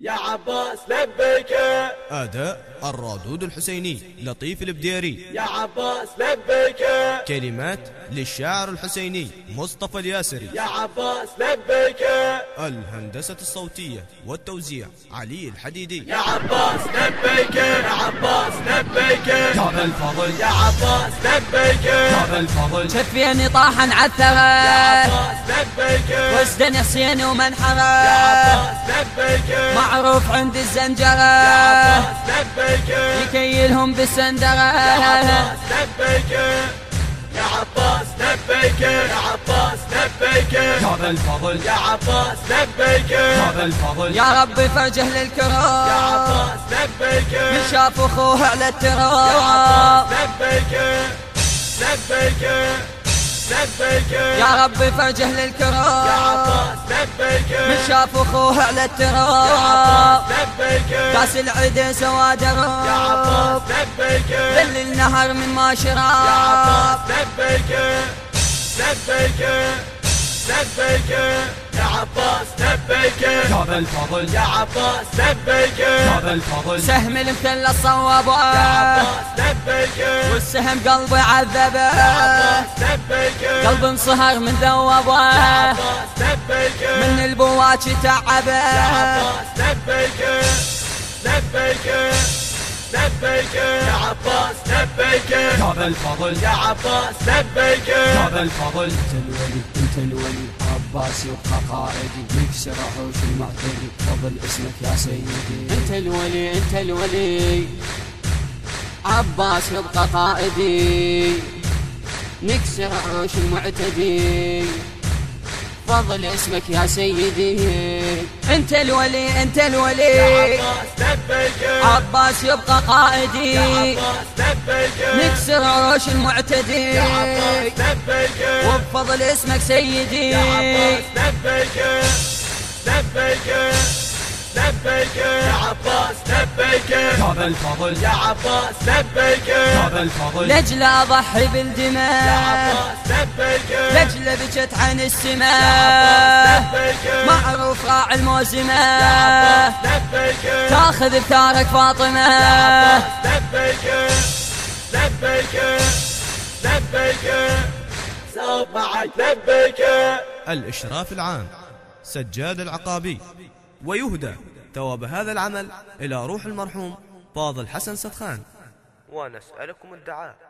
يا عباس لبيك. أداء الرادود الحسيني لطيف البديري. يا عباس لبيك. كلمات للشاعر الحسيني مصطفى الياسري. يا عباس لبيك. الهندسة الصوتية والتوزيع علي الحديدي. يا عباس لبيك. يا عباس لبيك. يا الفضل. يا عباس لبيك. يا الفضل. شفيني طاحا يا عثره عباس لبيك. وسدن حسين يا ومنحره عباس لبيك. معروف عند يا لبيك يكيلهم بالسندرة. عباس لبيك يا عباس لبيك يا عباس لبيك يا الفضل يا عباس لبيك يا الفضل يا ربي فرجه يا للكرام عباس لبيك من شاف أخوه على يا التراب. عباس لبيك لبيك لبيك يا ربي فرجه يا للكرام عباس لبيك من شاف أخوه على يا التراب عباس لبيك كاس العيد سوا يا عباس لبيك ذل النهر من ما يا شراب عباس لبيك لبيك لبيك يا عباس لبيك يا الفضل. يا عباس لبيك يا الفضل. سهم المثلث يا صوبه عباس لبيك والسهم قلبي عذبه. يا عباس لبيك قلب انصهر من ذوبه. من البواكي تعبه. لبيك لبيك لبيك يا عباس لبيك يا الفضل. يا عباس لبيك يا الفضل. انت الولي انت الولي. عباس يبقى قائدي. يكسر عوش المعتدي فضل اسمك يا سيدي انت الولي انت الولي عباس يبقى نكسر عوش المعتدي فضل اسمك يا سيدي. انت الولي انت الولي. عباس يبقى قائدي. نكسر عروش المعتدي وبفضل اسمك سيدي. لبيك لبيك لبيك لبيك يا الفضل يا عباس لبيك يا الفضل لجل اضحي يا بالدماء عباس لبيك لجل بجت عن يا السماء معروف راعي يا لبيك تاخذ بثارك فاطمة. يا لبيك لبيك لبيك صوب معك لبيك الإشراف العام سجاد العقابي. ويهدى. ثواب هذا العمل إلى روح المرحوم فاضل حسن سدخان. ونسألكم الدعاء.